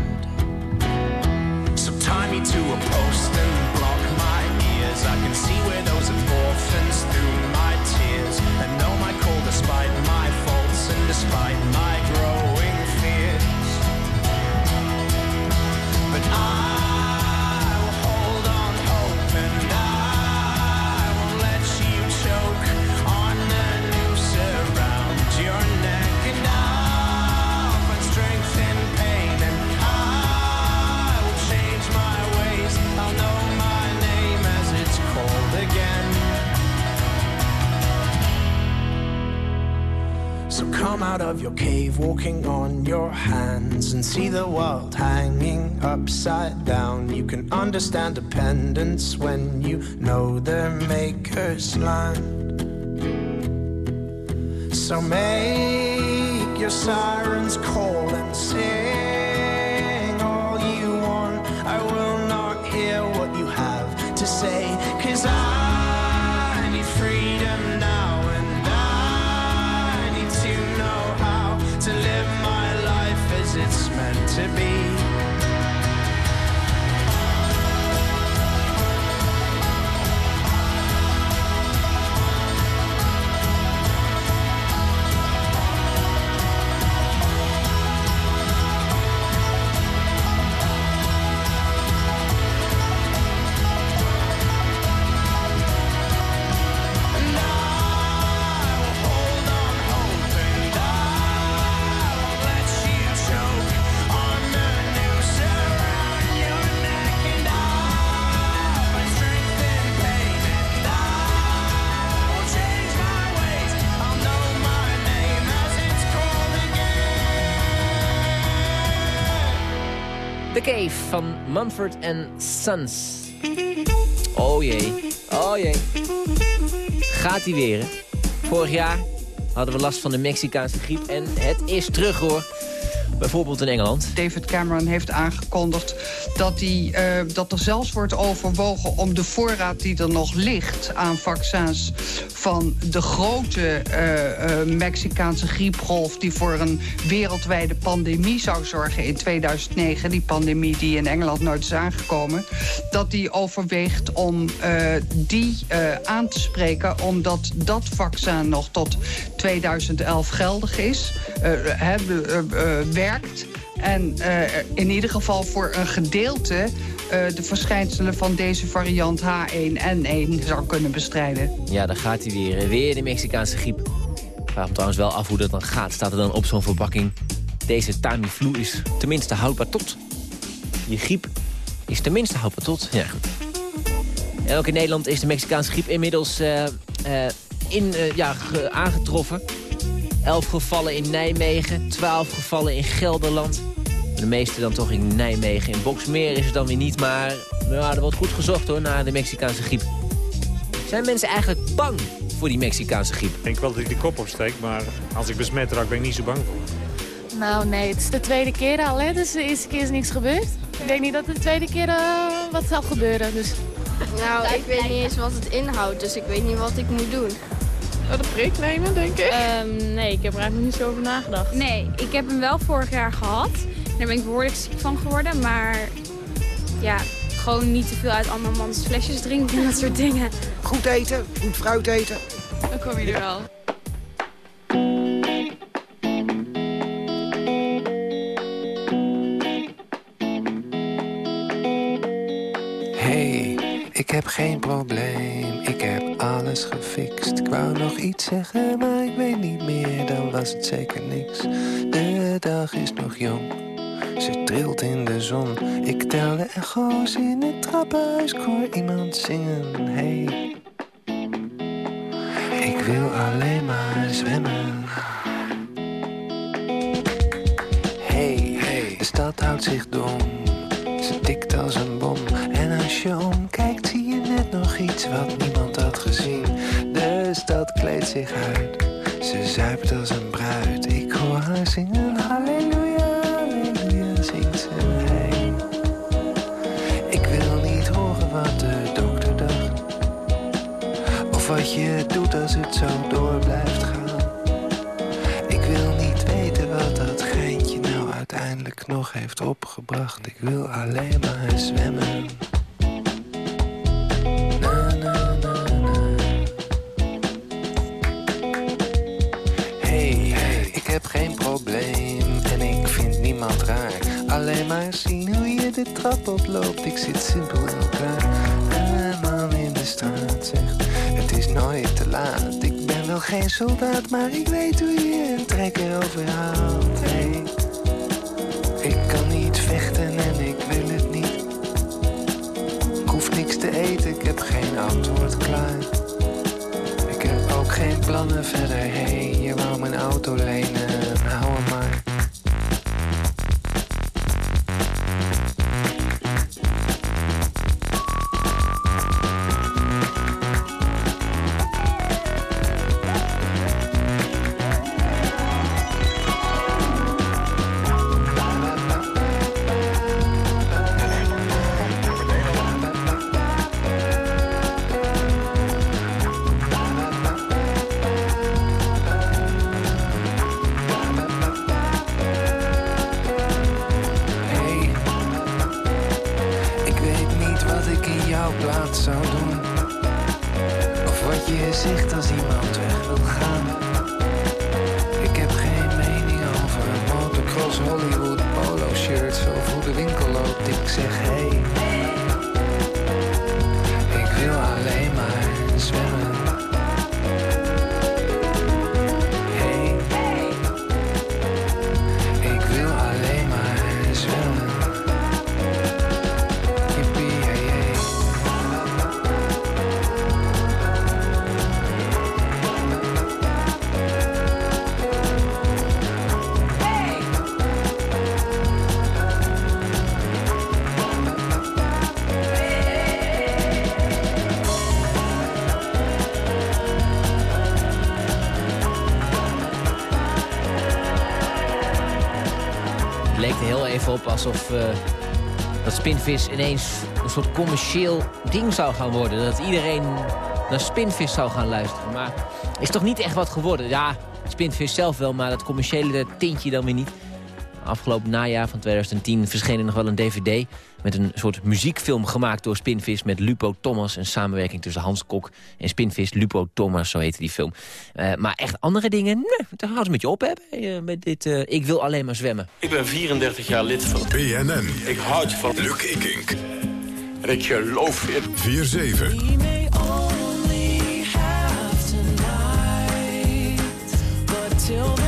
So tie me to a post and block my ears. I can see where those orphans through my tears. And know my call despite my faults and despite my growing fears. But I come out of your cave, walking on your hands, and see the world hanging upside down. You can understand dependence when you know the maker's land. So make your sirens call and sing Cave van Mumford Sons. Oh jee, oh jee. Gaat hij weer? Vorig jaar hadden we last van de Mexicaanse griep en het is terug, hoor. Bijvoorbeeld in Engeland. David Cameron heeft aangekondigd dat, hij, eh, dat er zelfs wordt overwogen... om de voorraad die er nog ligt aan vaccins van de grote eh, eh, Mexicaanse griepgolf... die voor een wereldwijde pandemie zou zorgen in 2009... die pandemie die in Engeland nooit is aangekomen... dat hij overweegt om die aan te spreken... omdat dat vaccin nog tot 2011 geldig is, eh, en eh, in ieder geval voor een gedeelte... eh, de verschijnselen van deze variant H1N1 zou kunnen bestrijden. Ja, daar gaat hij weer. Weer de Mexicaanse griep. Ik vraag me trouwens wel af hoe dat dan gaat. Staat er dan op zo'n verpakking... Deze Tamiflu is tenminste houdbaar tot. Je griep is tenminste houdbaar tot. Ja, goed. En ook in Nederland is de Mexicaanse griep inmiddels eh, in, ja, ge- aangetroffen. 11 gevallen in Nijmegen, 12 gevallen in Gelderland. De meeste dan toch in Nijmegen. In Boksmeer is het dan weer niet, maar ja, er wordt goed gezocht hoor naar de Mexicaanse griep. Zijn mensen eigenlijk bang voor die Mexicaanse griep? Ik denk wel dat ik de kop opsteek, maar als ik besmet raak ben ik niet zo bang voor. Nou nee, het is de tweede keer al, hè? dus de eerste keer is niks gebeurd. Ik denk niet dat de tweede keer eh, wat zal gebeuren. Dus. Nou, ik weet niet eens wat het inhoudt, dus ik weet niet wat ik moet doen. De prik nemen, denk ik? Ehm, nee, ik heb er eigenlijk niet zo over nagedacht. Nee, ik heb hem wel vorig jaar gehad. Daar ben ik behoorlijk ziek van geworden. Maar ja, gewoon niet te veel uit andermans flesjes drinken en dat soort *laughs* dingen. Goed eten, goed fruit eten. Dan kom je er wel. Hey, ik heb geen probleem, ik heb alles gefixt. Ik wou nog iets zeggen, maar ik weet niet meer, dan was het zeker niks. De dag is nog jong, ze trilt in de zon. Ik tel de echo's in het trappenhuis, ik hoor iemand zingen. Hey, ik wil alleen maar zwemmen. Hey, de stad houdt zich dom. Ze tikt als een bom. En als je omkijkt, zie je net nog iets wat niemand gezien. De stad kleedt zich uit. Ze zuipt als een bruid. Ik hoor haar zingen. Halleluja, halleluja, zingt ze. Hey. Ik wil niet horen wat de dokter dacht. Of wat je doet als het zo door blijft gaan. Ik wil niet weten wat dat geintje nou uiteindelijk nog heeft opgebracht. Ik wil alleen maar zwemmen. Trap oploopt. Ik zit simpel in elkaar. Een man in de straat zegt: Het is nooit te laat. Ik ben wel geen soldaat, maar ik weet hoe je een trekker overhaalt. Hey, ik kan niet vechten en ik wil het niet. Ik hoef niks te eten, ik heb geen antwoord klaar. Ik heb ook geen plannen verder. Hey, je wou mijn auto lenen, hou hem maar. Zou doen. Of wat je zegt als iemand weg wil gaan. Ik heb geen mening over motocross, Hollywood, polo shirts of hoe de winkel loopt. Ik zeg hey, spinvis ineens een soort commercieel ding zou gaan worden. Dat iedereen naar spinvis zou gaan luisteren. Maar is toch niet echt wat geworden? Ja, spinvis zelf wel, maar dat commerciële tintje dan weer niet. Afgelopen najaar van 2010 verscheen er nog wel een dvd... met een soort muziekfilm gemaakt door Spinvis met Lupo Thomas... een samenwerking tussen Hans Kok en Spinvis. Lupo Thomas, zo heette die film. Eh, maar echt andere dingen, nee, daar houdt het met je op, hè, bij, eh, bij dit eh, Ik wil alleen maar zwemmen. Ik ben 34 jaar lid van BNN. Ik houd van Luc Ikink. En ik geloof in 4-7. Till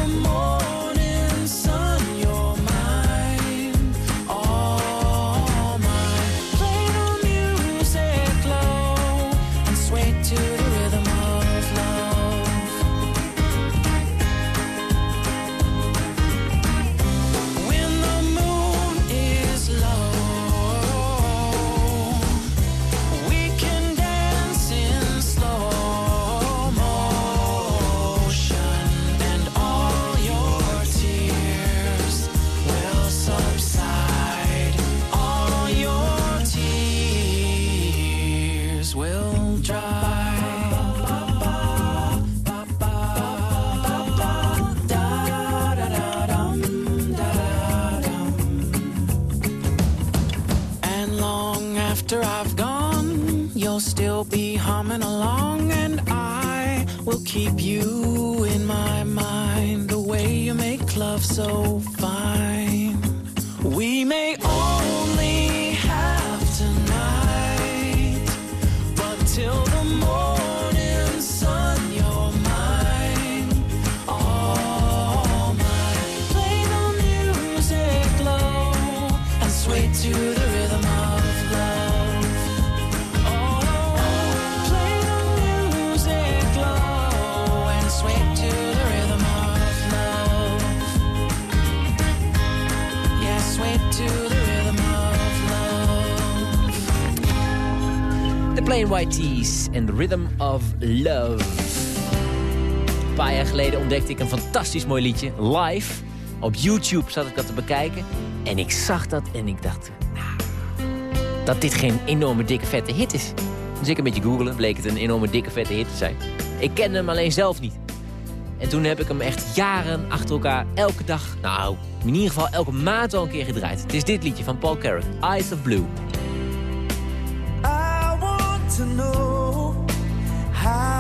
The Rhythm of Love. Een paar jaar geleden ontdekte ik een fantastisch mooi liedje, live. Op YouTube zat ik dat te bekijken. En ik zag dat en ik dacht... nou, dat dit geen enorme dikke vette hit is. Dus ik een beetje googelen, bleek het een enorme dikke vette hit te zijn. Ik kende hem alleen zelf niet. En toen heb ik hem echt jaren achter elkaar elke dag... nou, in ieder geval elke maand al een keer gedraaid. Het is dit liedje van Paul Carrack, Eyes of Blue. I want to know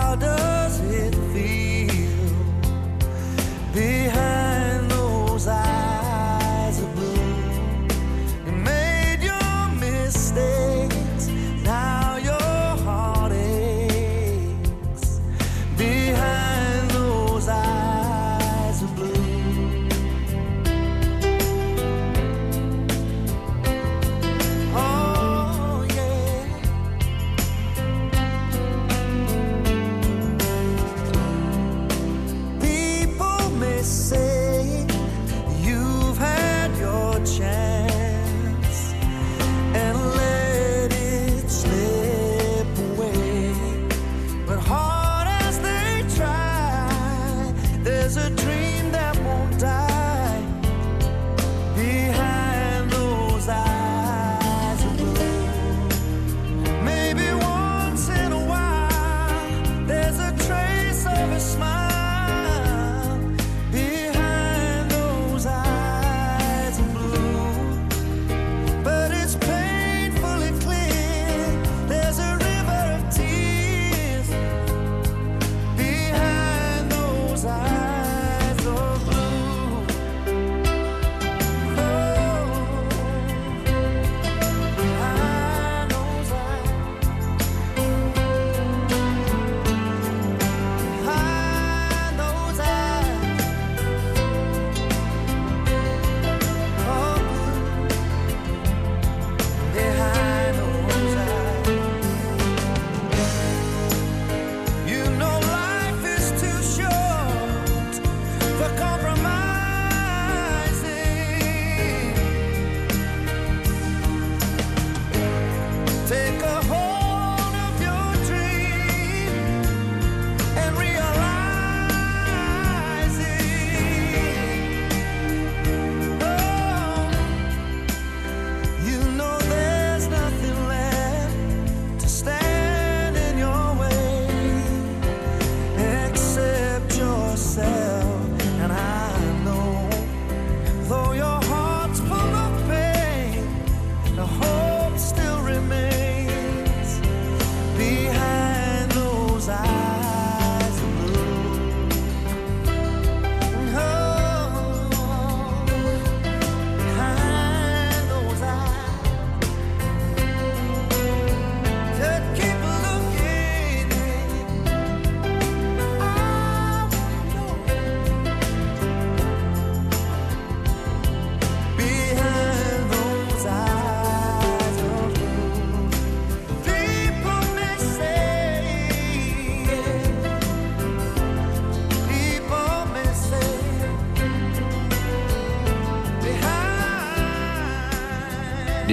how does it feel? Behind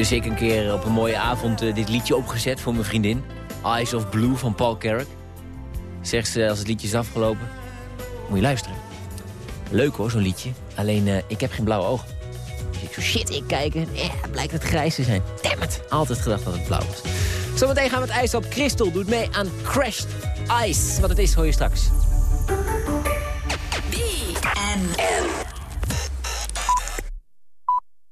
Dus ik een keer op een mooie avond eh, dit liedje opgezet voor mijn vriendin. Eyes of Blue van Paul Carrick. Zegt ze als het liedje is afgelopen. Moet je luisteren. Leuk hoor, zo'n liedje. Alleen, eh, ik heb geen blauwe ogen. Dus ik zo, shit, ik kijk en eh, blijkt het grijs te zijn. Damn it. Altijd gedacht dat het blauw was. Zometeen gaan we het ijs op. Crystal doet mee aan Crashed Ice. Wat het is, hoor je straks.